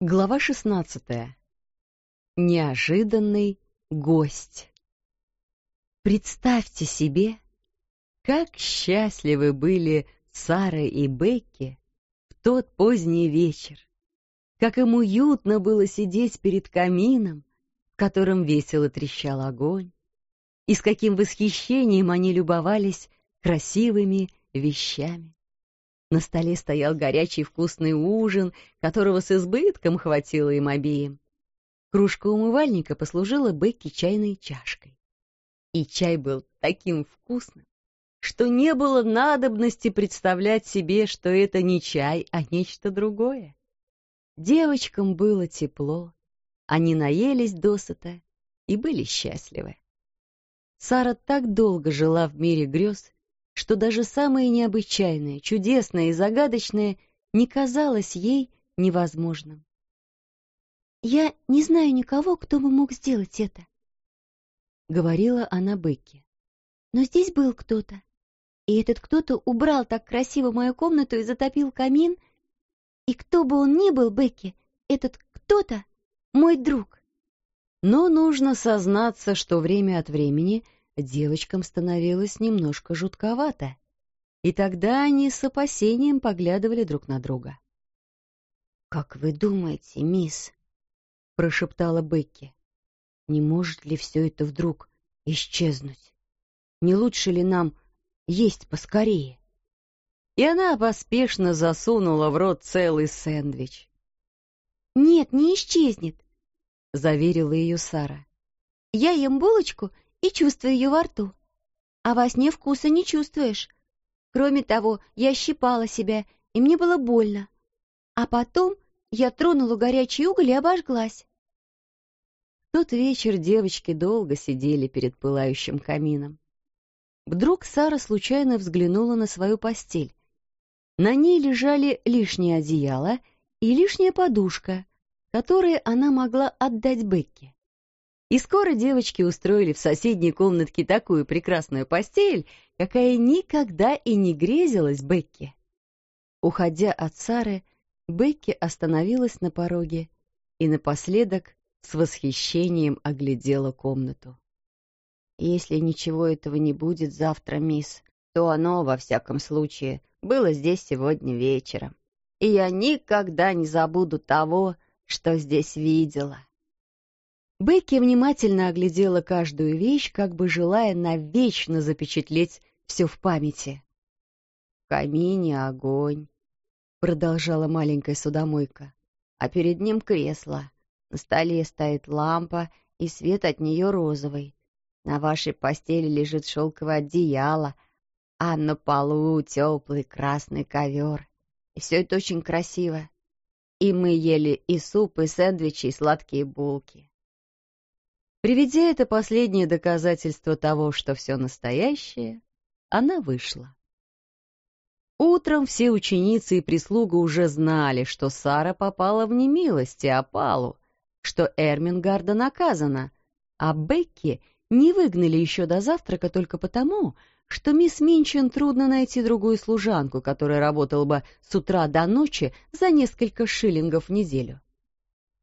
Глава шестнадцатая. Неожиданный гость. Представьте себе, как счастливы были Сара и Бекки в тот поздний вечер, как им уютно было сидеть перед камином, в котором весело трещал огонь, и с каким восхищением они любовались красивыми вещами. На столе стоял горячий вкусный ужин, которого с избытком хватило им обеим. Кружка умывальника послужила Бекке чайной чашкой. И чай был таким вкусным, что не было надобности представлять себе, что это не чай, а нечто другое. Девочкам было тепло, они наелись досыта и были счастливы. Сара так долго жила в мире грез, что даже самое необычайное, чудесное и загадочное не казалось ей невозможным. «Я не знаю никого, кто бы мог сделать это», — говорила она Бекке. «Но здесь был кто-то, и этот кто-то убрал так красиво мою комнату и затопил камин, и кто бы он ни был, Бекки, этот кто-то — мой друг». Но нужно сознаться, что время от времени — девочкам становилось немножко жутковато, и тогда они с опасением поглядывали друг на друга. «Как вы думаете, мисс?» — прошептала Бекки. «Не может ли все это вдруг исчезнуть? Не лучше ли нам есть поскорее?» И она поспешно засунула в рот целый сэндвич. «Нет, не исчезнет», — заверила ее Сара. «Я ем булочку и чувствую ее во рту. А во сне вкуса не чувствуешь. Кроме того, я щипала себя, и мне было больно. А потом я тронула горячий уголь и обожглась. В тот вечер девочки долго сидели перед пылающим камином. Вдруг Сара случайно взглянула на свою постель. На ней лежали лишнее одеяло и лишняя подушка, которые она могла отдать Бекке. И скоро девочки устроили в соседней комнатке такую прекрасную постель, какая никогда и не грезилась Бекке. Уходя от Сары, Бекки остановилась на пороге и напоследок с восхищением оглядела комнату. «Если ничего этого не будет завтра, мисс, то оно, во всяком случае, было здесь сегодня вечером, и я никогда не забуду того, что здесь видела». Бекки внимательно оглядела каждую вещь, как бы желая навечно запечатлеть все в памяти. «В камине огонь», — продолжала маленькая судомойка, «а перед ним кресло. На столе стоит лампа, и свет от нее розовый. На вашей постели лежит шелковое одеяло, а на полу теплый красный ковер. И все это очень красиво. И мы ели и суп, и сэндвичи, и сладкие булки. Приведя это последнее доказательство того, что все настоящее, она вышла. Утром все ученицы и прислуга уже знали, что Сара попала в немилость и опалу, что Эрмингарда наказана, а Бекки не выгнали еще до завтрака только потому, что мисс Минчин трудно найти другую служанку, которая работала бы с утра до ночи за несколько шиллингов в неделю.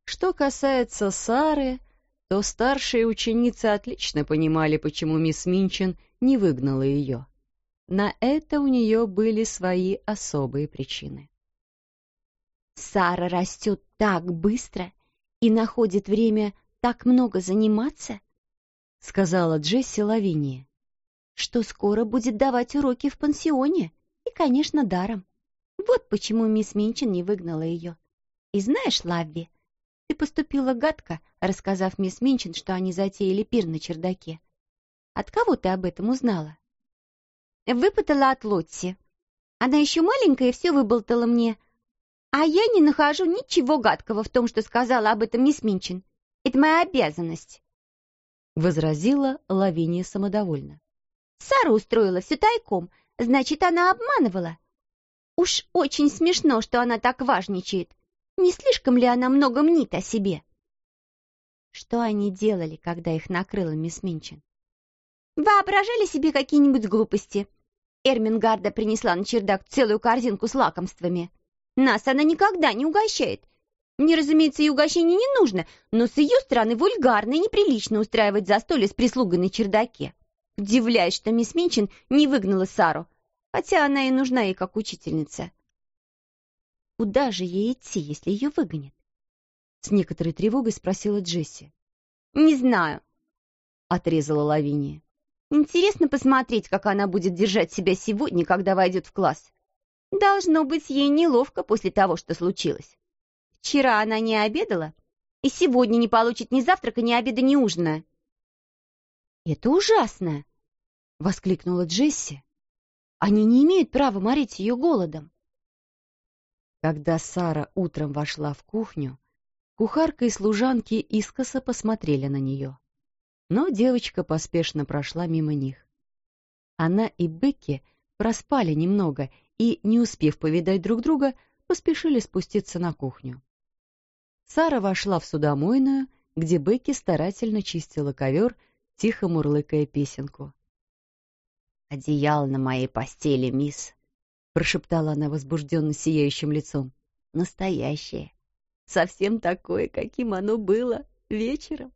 Что касается Сары, то старшие ученицы отлично понимали, почему мисс Минчин не выгнала ее. На это у нее были свои особые причины. «Сара растет так быстро и находит время так много заниматься», — сказала Джесси Лавиния, «что скоро будет давать уроки в пансионе, и, конечно, даром. Вот почему мисс Минчин не выгнала ее. И знаешь, Лавви, ты поступила гадко, рассказав мисс Минчин, что они затеяли пир на чердаке. От кого ты об этом узнала? Выпытала от Лотти. Она еще маленькая и все выболтала мне. А я не нахожу ничего гадкого в том, что сказала об этом мисс Минчин. Это моя обязанность. Возразила Лавиния самодовольно. Сара устроила все тайком, значит, она обманывала. Уж очень смешно, что она так важничает. Не слишком ли она много мнит о себе? Что они делали, когда их накрыла мисс Минчин? Воображали себе какие-нибудь глупости. Эрмингарда принесла на чердак целую корзинку с лакомствами. Нас она никогда не угощает. Мне, разумеется, и угощение не нужно, но с ее стороны вульгарно и неприлично устраивать застолье с прислугой на чердаке. Удивляюсь, что мисс Минчин не выгнала Сару, хотя она и нужна ей как учительница. Куда же ей идти, если ее выгонят? С некоторой тревогой спросила Джесси. «Не знаю», — отрезала Лавиния. «Интересно посмотреть, как она будет держать себя сегодня, когда войдет в класс. Должно быть ей неловко после того, что случилось. Вчера она не обедала, и сегодня не получит ни завтрака, ни обеда, ни ужина». «Это ужасно!» — воскликнула Джесси. «Они не имеют права морить ее голодом». Когда Сара утром вошла в кухню, кухарка и служанки искоса посмотрели на нее. Но девочка поспешно прошла мимо них. Она и Бекки проспали немного и, не успев повидать друг друга, поспешили спуститься на кухню. Сара вошла в судомойную, где Бекки старательно чистила ковер, тихо мурлыкая песенку. «Одеяло на моей постели, мисс», — прошептала она возбужденно сияющим лицом. «Настоящее. Совсем такое, каким оно было вечером».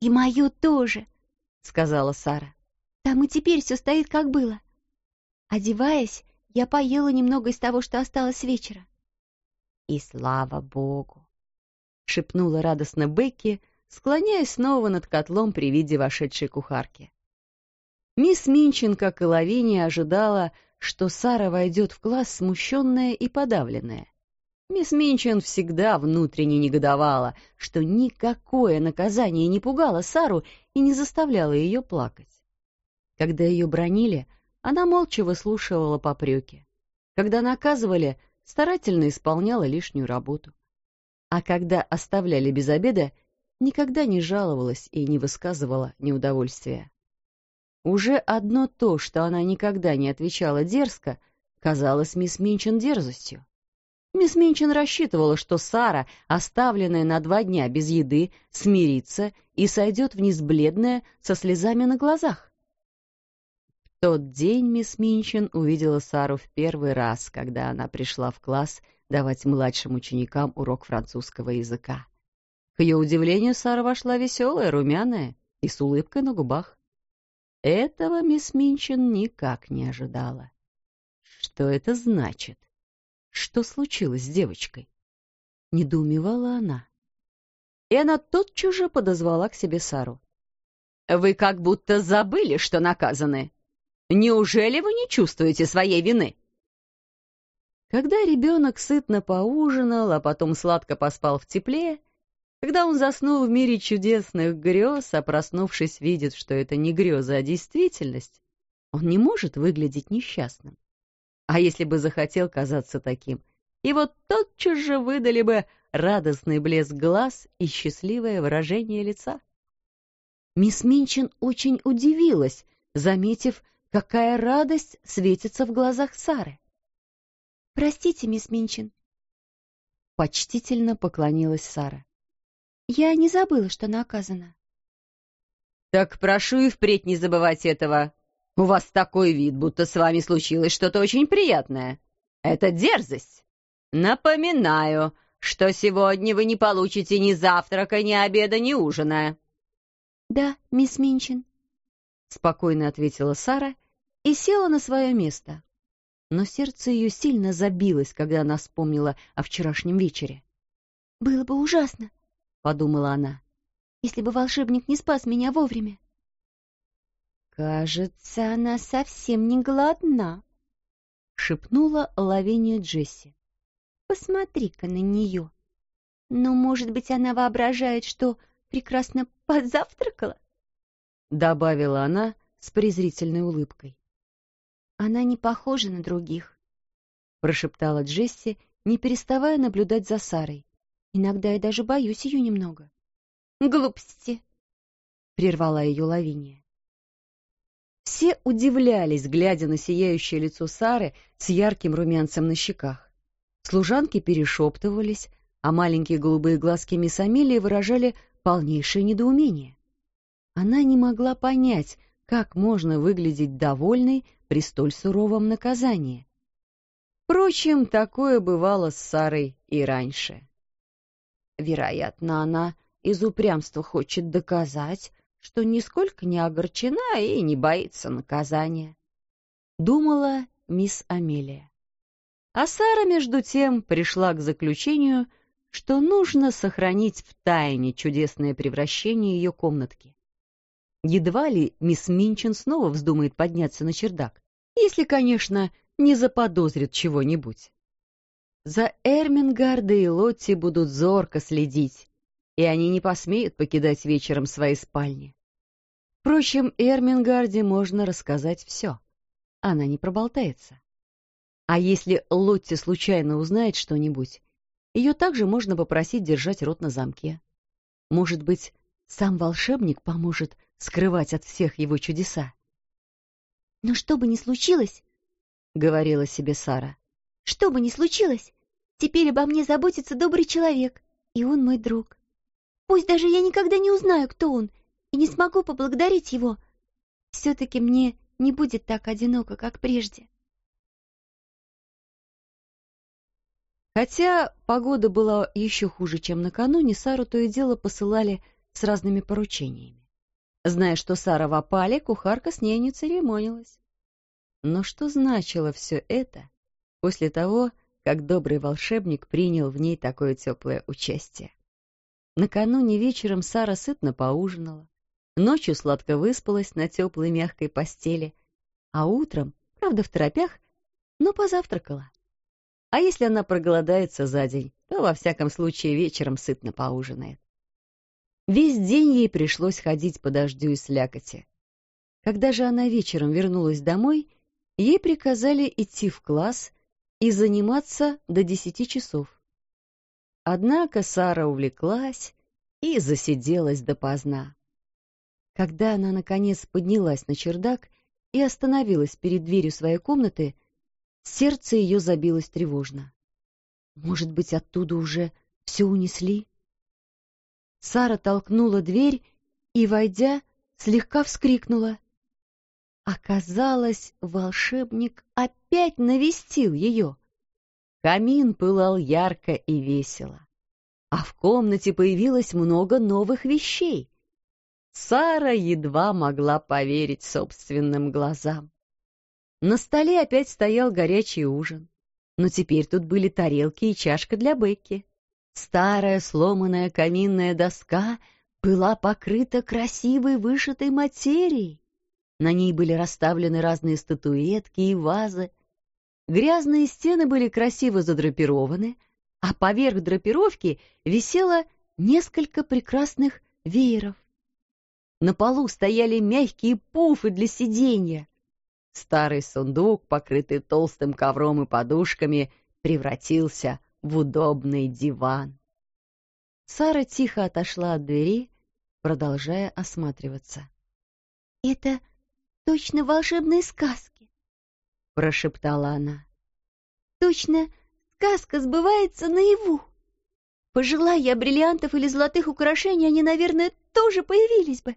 «И мое тоже», — сказала Сара. «Там и теперь все стоит, как было. Одеваясь, я поела немного из того, что осталось с вечера». «И слава богу!» — шепнула радостно Бекки, склоняясь снова над котлом при виде вошедшей кухарки. Мисс Минчин, как и Лавиния, ожидала, что Сара войдет в класс смущенная и подавленная. Мисс Минчин всегда внутренне негодовала, что никакое наказание не пугало Сару и не заставляло ее плакать. Когда ее бронили, она молча выслушивала попреки. Когда наказывали, старательно исполняла лишнюю работу. А когда оставляли без обеда, никогда не жаловалась и не высказывала неудовольствия. Уже одно то, что она никогда не отвечала дерзко, казалось мисс Минчин дерзостью. Мисс Минчин рассчитывала, что Сара, оставленная на два дня без еды, смирится и сойдет вниз бледная, со слезами на глазах. В тот день мисс Минчин увидела Сару в первый раз, когда она пришла в класс давать младшим ученикам урок французского языка. К ее удивлению, Сара вошла веселая, румяная и с улыбкой на губах. Этого мисс Минчин никак не ожидала. Что это значит? Что случилось с девочкой? Недоумевала она. И она тотчас же подозвала к себе Сару. «Вы как будто забыли, что наказаны. Неужели вы не чувствуете своей вины?» Когда ребенок сытно поужинал, а потом сладко поспал в тепле, когда он заснул в мире чудесных грез, а проснувшись видит, что это не греза, а действительность, он не может выглядеть несчастным. А если бы захотел казаться таким, его тотчас же выдали бы радостный блеск глаз и счастливое выражение лица. Мисс Минчин очень удивилась, заметив, какая радость светится в глазах Сары. «Простите, мисс Минчин», — почтительно поклонилась Сара. «Я не забыла, что наказана». «Так прошу и впредь не забывать этого», у вас такой вид, будто с вами случилось что-то очень приятное. Это дерзость. Напоминаю, что сегодня вы не получите ни завтрака, ни обеда, ни ужина. Да, мисс Минчин, спокойно ответила Сара и села на свое место. Но сердце ее сильно забилось, когда она вспомнила о вчерашнем вечере. «Было бы ужасно», — подумала она, — «если бы волшебник не спас меня вовремя». «Кажется, она совсем не голодна», — шепнула Лавиния Джесси. «Посмотри-ка на нее. Но, может быть, она воображает, что прекрасно позавтракала?» Добавила она с презрительной улыбкой. «Она не похожа на других», — прошептала Джесси, не переставая наблюдать за Сарой. «Иногда я даже боюсь ее немного». «Глупости», — прервала ее Лавиния. Все удивлялись, глядя на сияющее лицо Сары с ярким румянцем на щеках. Служанки перешептывались, а маленькие голубые глазки мисс Амелии выражали полнейшее недоумение. Она не могла понять, как можно выглядеть довольной при столь суровом наказании. Впрочем, такое бывало с Сарой и раньше. Вероятно, она из упрямства хочет доказать, что нисколько не огорчена и не боится наказания. Думала мисс Амелия. А Сара, между тем, пришла к заключению, что нужно сохранить в тайне чудесное превращение ее комнатки. Едва ли мисс Минчин снова вздумает подняться на чердак, если, конечно, не заподозрит чего-нибудь. За Эрмингарда и Лотти будут зорко следить, и они не посмеют покидать вечером свои спальни. Впрочем, Эрмингарде можно рассказать все. Она не проболтается. А если Лотти случайно узнает что-нибудь, ее также можно попросить держать рот на замке. Может быть, сам волшебник поможет скрывать от всех его чудеса. «Но что бы ни случилось, — говорила себе Сара, — что бы ни случилось, теперь обо мне заботится добрый человек, и он мой друг. Пусть даже я никогда не узнаю, кто он, и не смогу поблагодарить его, все-таки мне не будет так одиноко, как прежде». Хотя погода была еще хуже, чем накануне, Сару то и дело посылали с разными поручениями. Зная, что Сара в опале, кухарка с ней не церемонилась. Но что значило все это после того, как добрый волшебник принял в ней такое теплое участие? Накануне вечером Сара сытно поужинала, ночью сладко выспалась на теплой мягкой постели, а утром, правда в торопях, но позавтракала. А если она проголодается за день, то во всяком случае вечером сытно поужинает. Весь день ей пришлось ходить по дождю и слякоти. Когда же она вечером вернулась домой, ей приказали идти в класс и заниматься до десяти часов. Однако Сара увлеклась и засиделась допоздна. Когда она, наконец, поднялась на чердак и остановилась перед дверью своей комнаты, сердце ее забилось тревожно. Может быть, оттуда уже все унесли? Сара толкнула дверь и, войдя, слегка вскрикнула. Оказалось, волшебник опять навестил ее. Камин пылал ярко и весело, а в комнате появилось много новых вещей. Сара едва могла поверить собственным глазам. На столе опять стоял горячий ужин, но теперь тут были тарелки и чашка для Бекки. Старая сломанная каминная доска была покрыта красивой вышитой материей. На ней были расставлены разные статуэтки и вазы. Грязные стены были красиво задрапированы, а поверх драпировки висело несколько прекрасных вееров. На полу стояли мягкие пуфы для сиденья. Старый сундук, покрытый толстым ковром и подушками, превратился в удобный диван. Сара тихо отошла от двери, продолжая осматриваться. «Это точно волшебные сказки», — прошептала она. «Точно сказка сбывается наяву. Пожелая я бриллиантов или золотых украшений, они, наверное, тоже появились бы.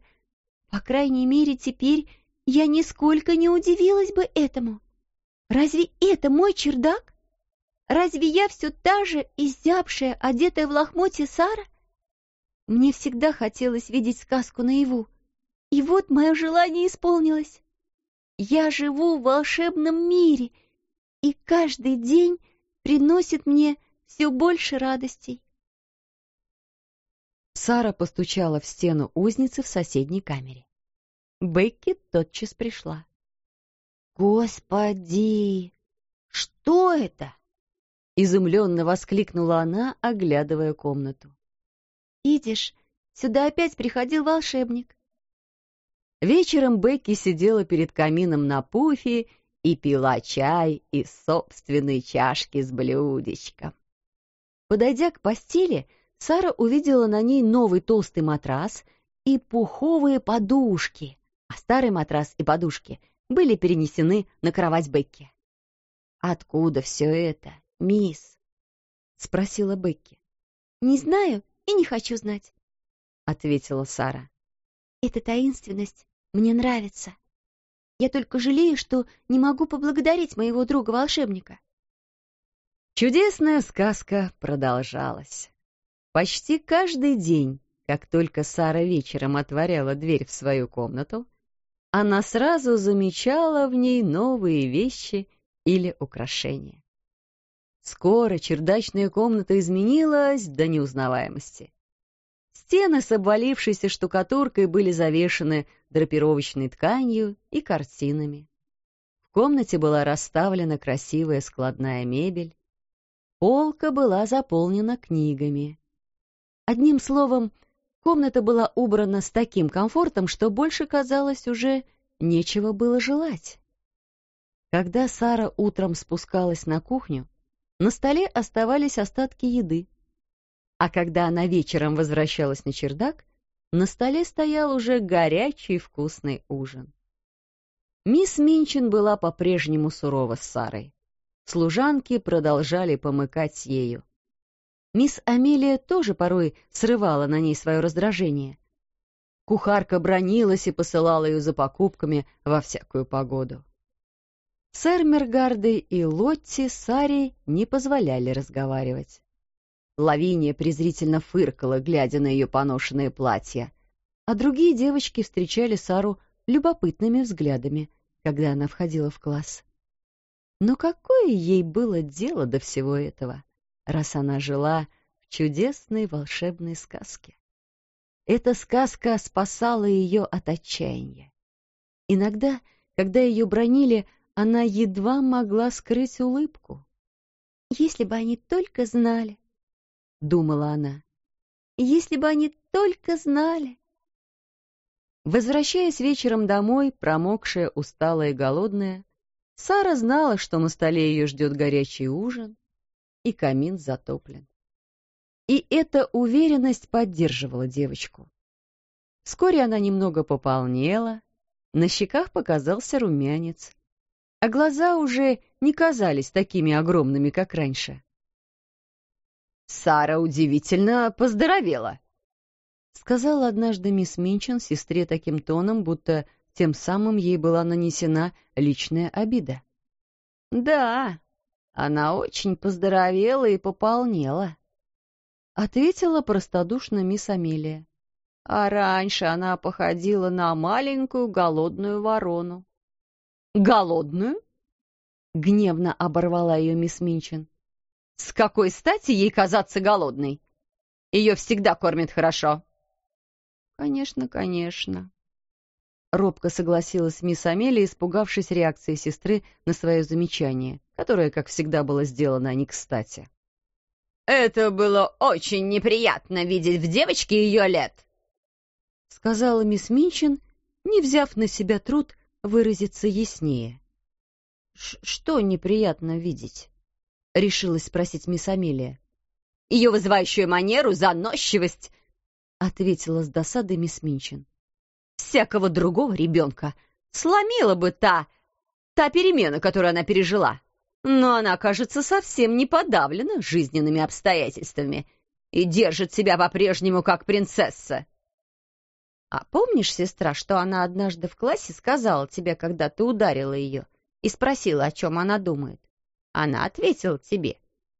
По крайней мере, теперь я нисколько не удивилась бы этому. Разве это мой чердак? Разве я все та же изябшая, одетая в лохмотье Сара? Мне всегда хотелось видеть сказку наяву. И вот мое желание исполнилось. Я живу в волшебном мире, и каждый день приносит мне все больше радостей. Сара постучала в стену узницы в соседней камере. Бекки тотчас пришла. «Господи! Что это?» Изумленно воскликнула она, оглядывая комнату. «Видишь, сюда опять приходил волшебник». Вечером Бекки сидела перед камином на пуфе и пила чай из собственной чашки с блюдечком. Подойдя к постели, Сара увидела на ней новый толстый матрас и пуховые подушки, а старый матрас и подушки были перенесены на кровать Бекки. «Откуда все это, мисс?» — спросила Бекки. «Не знаю и не хочу знать», — ответила Сара. «Эта таинственность мне нравится. Я только жалею, что не могу поблагодарить моего друга-волшебника». Чудесная сказка продолжалась. Почти каждый день, как только Сара вечером отворяла дверь в свою комнату, она сразу замечала в ней новые вещи или украшения. Скоро чердачная комната изменилась до неузнаваемости. Стены с обвалившейся штукатуркой были завешены драпировочной тканью и картинами. В комнате была расставлена красивая складная мебель. Полка была заполнена книгами. Одним словом, комната была убрана с таким комфортом, что больше, казалось, уже нечего было желать. Когда Сара утром спускалась на кухню, на столе оставались остатки еды. А когда она вечером возвращалась на чердак, на столе стоял уже горячий вкусный ужин. Мисс Минчин была по-прежнему сурова с Сарой. Служанки продолжали помыкать ею. Мисс Амелия тоже порой срывала на ней свое раздражение. Кухарка бронилась и посылала ее за покупками во всякую погоду. Сэр Мергарды и Лотти Саре не позволяли разговаривать. Лавиния презрительно фыркала, глядя на ее поношенные платья, а другие девочки встречали Сару любопытными взглядами, когда она входила в класс. Но какое ей было дело до всего этого, раз она жила в чудесной волшебной сказке? Эта сказка спасала ее от отчаяния. Иногда, когда ее бронили, она едва могла скрыть улыбку. «Если бы они только знали», — думала она, — «если бы они только знали». Возвращаясь вечером домой, промокшая, усталая и голодная, Сара знала, что на столе ее ждет горячий ужин, и камин затоплен. И эта уверенность поддерживала девочку. Вскоре она немного пополнела, на щеках показался румянец, а глаза уже не казались такими огромными, как раньше. «Сара удивительно поздоровела», — сказала однажды мисс Минчин сестре таким тоном, будто тем самым ей была нанесена личная обида. «Да, она очень поздоровела и пополнела», — ответила простодушно мисс Амелия. «А раньше она походила на маленькую голодную ворону». «Голодную?» — гневно оборвала ее мисс Минчин. «С какой стати ей казаться голодной? Ее всегда кормят хорошо». «Конечно, конечно», — робко согласилась мисс Амелия, испугавшись реакции сестры на свое замечание, которое, как всегда, было сделано не кстати. «Это было очень неприятно видеть в девочке ее лет», — сказала мисс Минчин, не взяв на себя труд выразиться яснее. «Что неприятно видеть?» — решилась спросить мисс Амелия. «Ее вызывающую манеру, заносчивость!» — ответила с досадой мисс Минчин. «Всякого другого ребенка сломила бы та, та перемена, которую она пережила. Но она, кажется, совсем не подавлена жизненными обстоятельствами и держит себя по-прежнему как принцесса. А помнишь, сестра, что она однажды в классе сказала тебе, когда ты ударила ее, и спросила, о чем она думает? Она ответила тебе.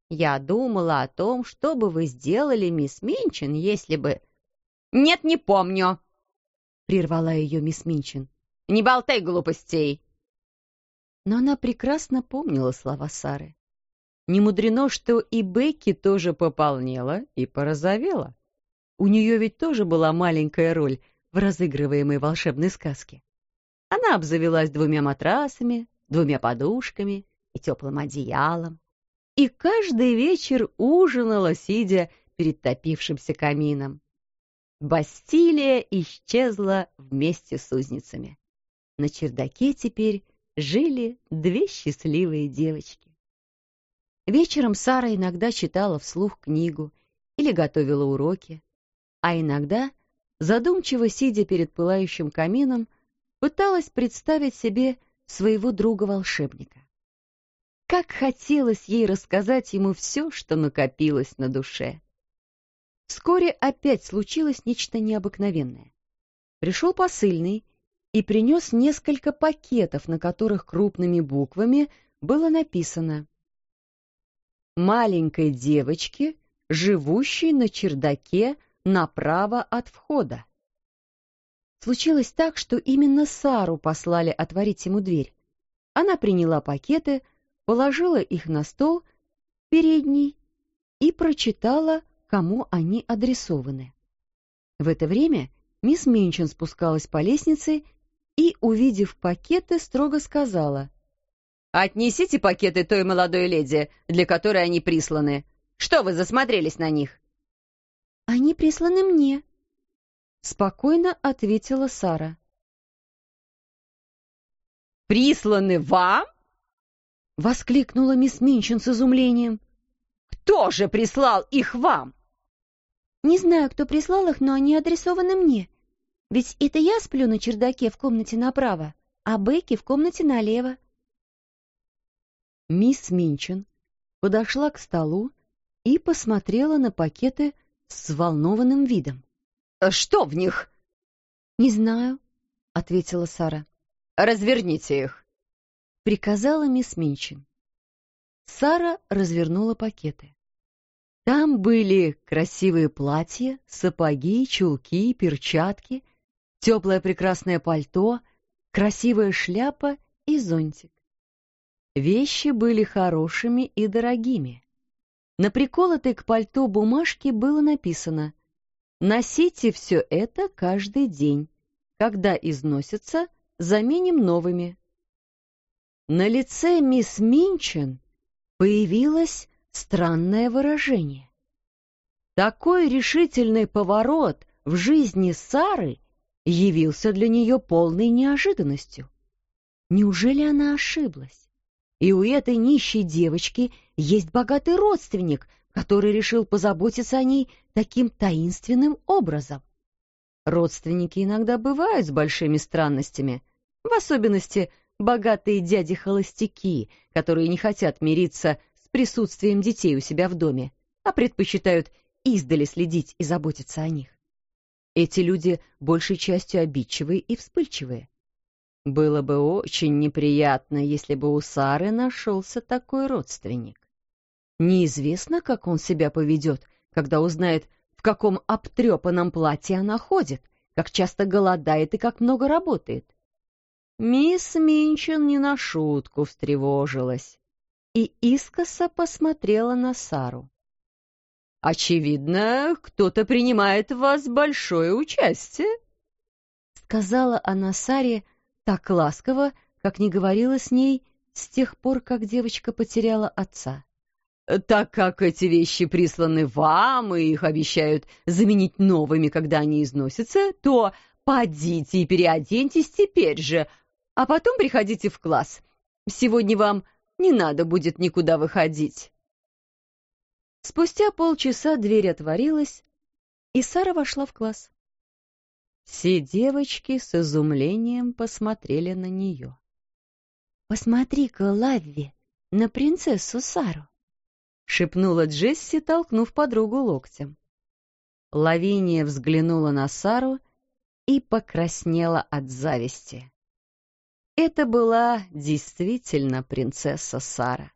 Я думала о том, что бы вы сделали, мисс Минчин, если бы... Нет, не помню, прервала ее мисс Минчин. Не болтай глупостей. Но она прекрасно помнила слова Сары. Не мудрено, что и Бекки тоже пополнела и порозовела. У нее ведь тоже была маленькая роль в разыгрываемой волшебной сказке. Она обзавелась двумя матрасами, двумя подушками и теплым одеялом, и каждый вечер ужинала, сидя перед топившимся камином. Бастилия исчезла вместе с узницами. На чердаке теперь жили две счастливые девочки. Вечером Сара иногда читала вслух книгу или готовила уроки, а иногда задумчиво сидя перед пылающим камином, пыталась представить себе своего друга-волшебника. Как хотелось ей рассказать ему все, что накопилось на душе. Вскоре опять случилось нечто необыкновенное. Пришел посыльный и принес несколько пакетов, на которых крупными буквами было написано «Маленькой девочке живущий на чердаке направо от входа. Случилось так, что именно Сару послали отворить ему дверь. Она приняла пакеты, положила их на стол передний и прочитала, кому они адресованы. В это время мисс Минчин спускалась по лестнице и, увидев пакеты, строго сказала. «Отнесите пакеты той молодой леди, для которой они присланы. Что вы засмотрелись на них?» «Они присланы мне», — спокойно ответила Сара. «Присланы вам?» — воскликнула мисс Минчин с изумлением. «Кто же прислал их вам?» «Не знаю, кто прислал их, но они адресованы мне. Ведь это я сплю на чердаке в комнате направо, а Бекки в комнате налево». Мисс Минчин подошла к столу и посмотрела на пакеты с взволнованным видом. «Э, «Что в них?» «Не знаю», — ответила Сара. «Разверните их», — приказала мисс Минчин. Сара развернула пакеты. Там были красивые платья, сапоги, чулки, перчатки, теплое прекрасное пальто, красивая шляпа и зонтик. Вещи были хорошими и дорогими. На приколотой к пальто бумажке было написано «Носите все это каждый день. Когда износятся, заменим новыми». На лице мисс Минчен появилось странное выражение. Такой решительный поворот в жизни Сары явился для нее полной неожиданностью. Неужели она ошиблась? И у этой нищей девочки есть богатый родственник, который решил позаботиться о ней таким таинственным образом. Родственники иногда бывают с большими странностями, в особенности богатые дяди-холостяки, которые не хотят мириться с присутствием детей у себя в доме, а предпочитают издали следить и заботиться о них. Эти люди большей частью обидчивые и вспыльчивые. Было бы очень неприятно, если бы у Сары нашелся такой родственник. Неизвестно, как он себя поведет, когда узнает, в каком обтрепанном платье она ходит, как часто голодает и как много работает. Мисс Минчин не на шутку встревожилась и искоса посмотрела на Сару. «Очевидно, кто-то принимает в вас большое участие», — сказала она Саре, — так ласково, как не говорила с ней с тех пор, как девочка потеряла отца. Так как эти вещи присланы вам, и их обещают заменить новыми, когда они износятся, то подите и переоденьтесь теперь же, а потом приходите в класс. Сегодня вам не надо будет никуда выходить. Спустя полчаса дверь отворилась, и Сара вошла в класс. Все девочки с изумлением посмотрели на нее. «Посмотри-ка, Лавви, на принцессу Сару!» — шепнула Джесси, толкнув подругу локтем. Лавиния взглянула на Сару и покраснела от зависти. Это была действительно принцесса Сара.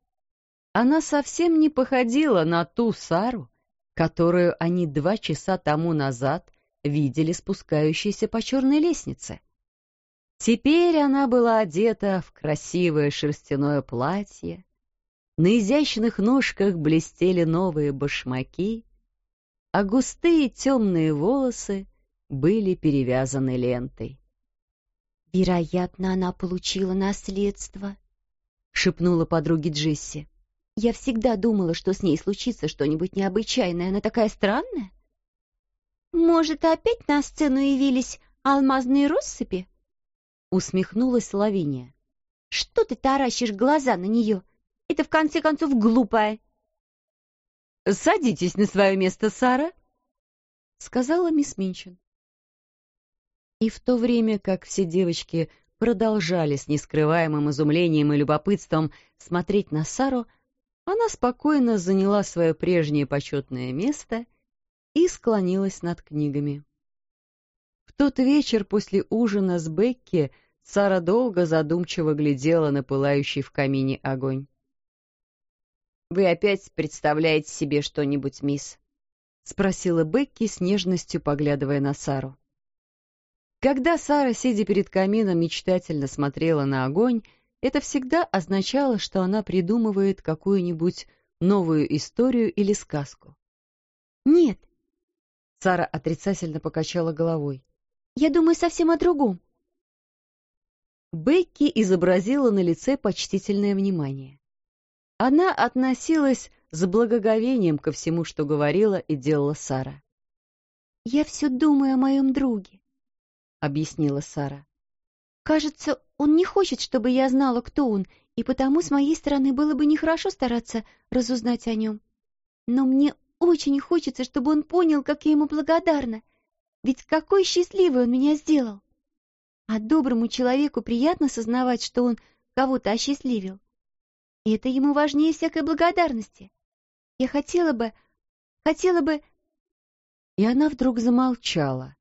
Она совсем не походила на ту Сару, которую они два часа тому назад видели спускающейся по черной лестнице. Теперь она была одета в красивое шерстяное платье, на изящных ножках блестели новые башмаки, а густые темные волосы были перевязаны лентой. «Вероятно, она получила наследство», — шепнула подруге Джесси. «Я всегда думала, что с ней случится что-нибудь необычайное. Она такая странная». «Может, опять на сцену явились алмазные россыпи?» Усмехнулась Лавиния. «Что ты таращишь глаза на нее? Это, в конце концов, глупая!» «Садитесь на свое место, Сара!» — сказала мисс Минчин. И в то время, как все девочки продолжали с нескрываемым изумлением и любопытством смотреть на Сару, она спокойно заняла свое прежнее почетное место и склонилась над книгами. В тот вечер после ужина с Бекки Сара долго задумчиво глядела на пылающий в камине огонь. «Вы опять представляете себе что-нибудь, мисс?» — спросила Бекки с нежностью, поглядывая на Сару. Когда Сара, сидя перед камином, мечтательно смотрела на огонь, это всегда означало, что она придумывает какую-нибудь новую историю или сказку. «Нет», — Сара отрицательно покачала головой. «Я думаю совсем о другом». Бекки изобразила на лице почтительное внимание. Она относилась с благоговением ко всему, что говорила и делала Сара. «Я все думаю о моем друге», — объяснила Сара. «Кажется, он не хочет, чтобы я знала, кто он, и потому с моей стороны было бы нехорошо стараться разузнать о нем. Но мне очень хочется, чтобы он понял, как я ему благодарна. Ведь какой счастливый он меня сделал. А доброму человеку приятно сознавать, что он кого-то осчастливил. И это ему важнее всякой благодарности. Я хотела бы... хотела бы...» И она вдруг замолчала.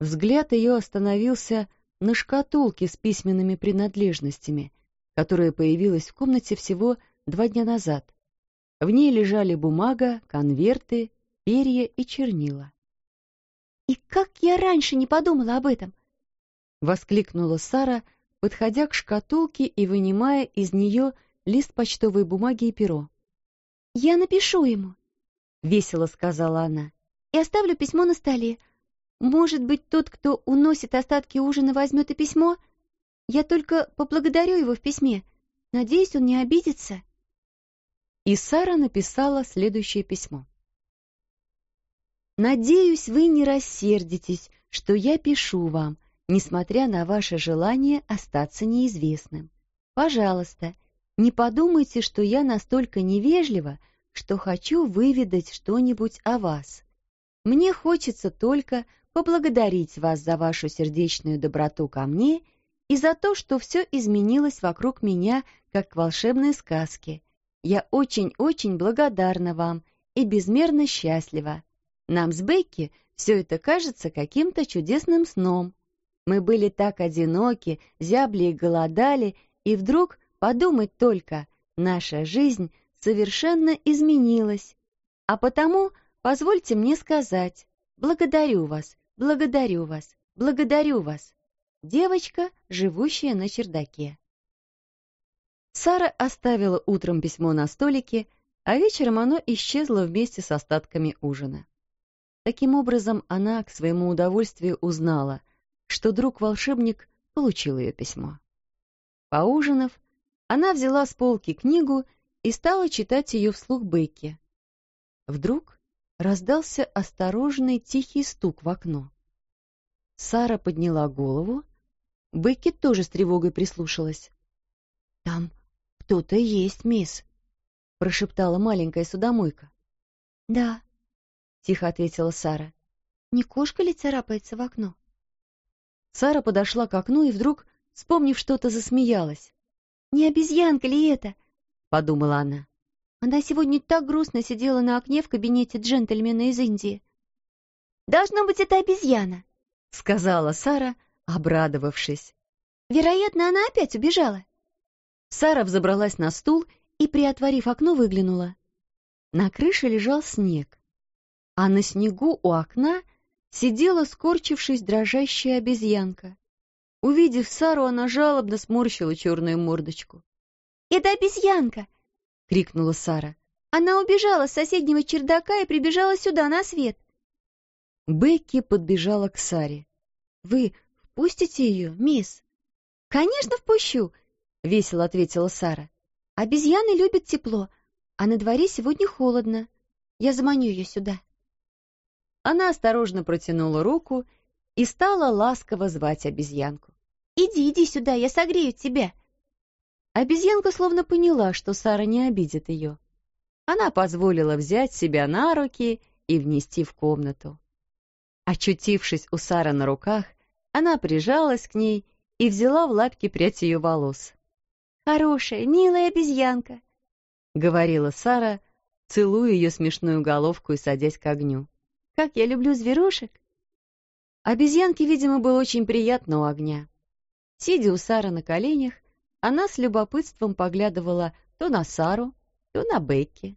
Взгляд ее остановился на шкатулке с письменными принадлежностями, которая появилась в комнате всего два дня назад. В ней лежали бумага, конверты, перья и чернила. «И как я раньше не подумала об этом!» — воскликнула Сара, подходя к шкатулке и вынимая из нее лист почтовой бумаги и перо. «Я напишу ему», — весело сказала она, — «и оставлю письмо на столе. Может быть, тот, кто уносит остатки ужина, возьмет и письмо? Я только поблагодарю его в письме. Надеюсь, он не обидится». И Сара написала следующее письмо. «Надеюсь, вы не рассердитесь, что я пишу вам, несмотря на ваше желание остаться неизвестным. Пожалуйста, не подумайте, что я настолько невежлива, что хочу выведать что-нибудь о вас. Мне хочется только поблагодарить вас за вашу сердечную доброту ко мне и за то, что все изменилось вокруг меня, как в волшебной сказке. Я очень-очень благодарна вам и безмерно счастлива. Нам с Бекки все это кажется каким-то чудесным сном. Мы были так одиноки, зябли и голодали, и вдруг Подумать только, наша жизнь совершенно изменилась. А потому позвольте мне сказать, благодарю вас, благодарю вас, благодарю вас. Девочка, живущая на чердаке. Сара оставила утром письмо на столике, а вечером оно исчезло вместе с остатками ужина. Таким образом, она к своему удовольствию узнала, что друг-волшебник получил ее письмо. Поужинав, она взяла с полки книгу и стала читать ее вслух Бекки. Вдруг раздался осторожный тихий стук в окно. Сара подняла голову. Бекки тоже с тревогой прислушалась. — Там кто-то есть, мисс, — прошептала маленькая судомойка. — Да, — тихо ответила Сара. — Не кошка ли царапается в окно? Сара подошла к окну и вдруг, вспомнив что-то, засмеялась. «Не обезьянка ли это?» — подумала она. Она сегодня так грустно сидела на окне в кабинете джентльмена из Индии. «Должно быть, это обезьяна», — сказала Сара, обрадовавшись. «Вероятно, она опять убежала». Сара взобралась на стул и, приотворив окно, выглянула. На крыше лежал снег, а на снегу у окна сидела, скорчившись, дрожащая обезьянка. Увидев Сару, она жалобно сморщила черную мордочку. «Это обезьянка!» — крикнула Сара. «Она убежала с соседнего чердака и прибежала сюда, на свет!» Бекки подбежала к Саре. «Вы впустите ее, мисс?» «Конечно впущу!» — весело ответила Сара. «Обезьяны любят тепло, а на дворе сегодня холодно. Я заманю ее сюда». Она осторожно протянула руку и стала ласково звать обезьянку. «Иди, иди сюда, я согрею тебя!» Обезьянка словно поняла, что Сара не обидит ее. Она позволила взять себя на руки и внести в комнату. Очутившись у Сары на руках, она прижалась к ней и взяла в лапки прядь ее волос. «Хорошая, милая обезьянка», — говорила Сара, целуя ее смешную головку и садясь к огню. «Как я люблю зверушек!» Обезьянке, видимо, было очень приятно у огня. Сидя у Сары на коленях, она с любопытством поглядывала то на Сару, то на Бекки.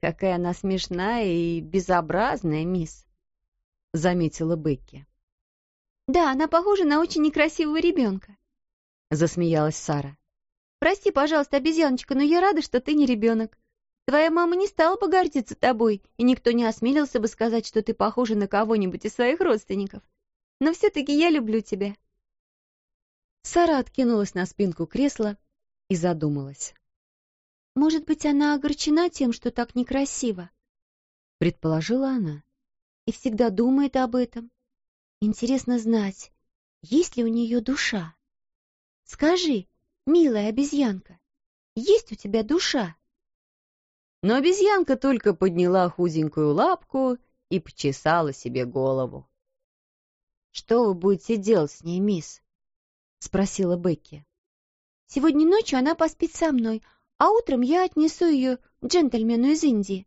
какая она смешная и безобразная, мисс», — заметила Бекки. «Да, она похожа на очень некрасивого ребенка», — засмеялась Сара. «Прости, пожалуйста, обезьяночка, но я рада, что ты не ребенок. Твоя мама не стала бы гордиться тобой, и никто не осмелился бы сказать, что ты похожа на кого-нибудь из своих родственников. Но все-таки я люблю тебя». Сара откинулась на спинку кресла и задумалась. «Может быть, она огорчена тем, что так некрасиво?» — предположила она. «И всегда думает об этом. Интересно знать, есть ли у нее душа? Скажи, милая обезьянка, есть у тебя душа?» Но обезьянка только подняла худенькую лапку и почесала себе голову. «Что вы будете делать с ней, мисс?» — спросила Бекки. «Сегодня ночью она поспит со мной, а утром я отнесу ее джентльмену из Индии.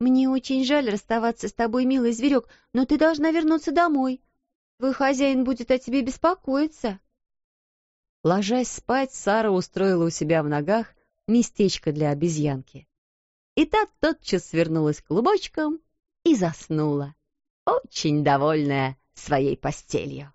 Мне очень жаль расставаться с тобой, милый зверек, но ты должна вернуться домой. Твой хозяин будет о тебе беспокоиться». Ложась спать, Сара устроила у себя в ногах местечко для обезьянки и та тотчас свернулась клубочком и заснула, очень довольная своей постелью.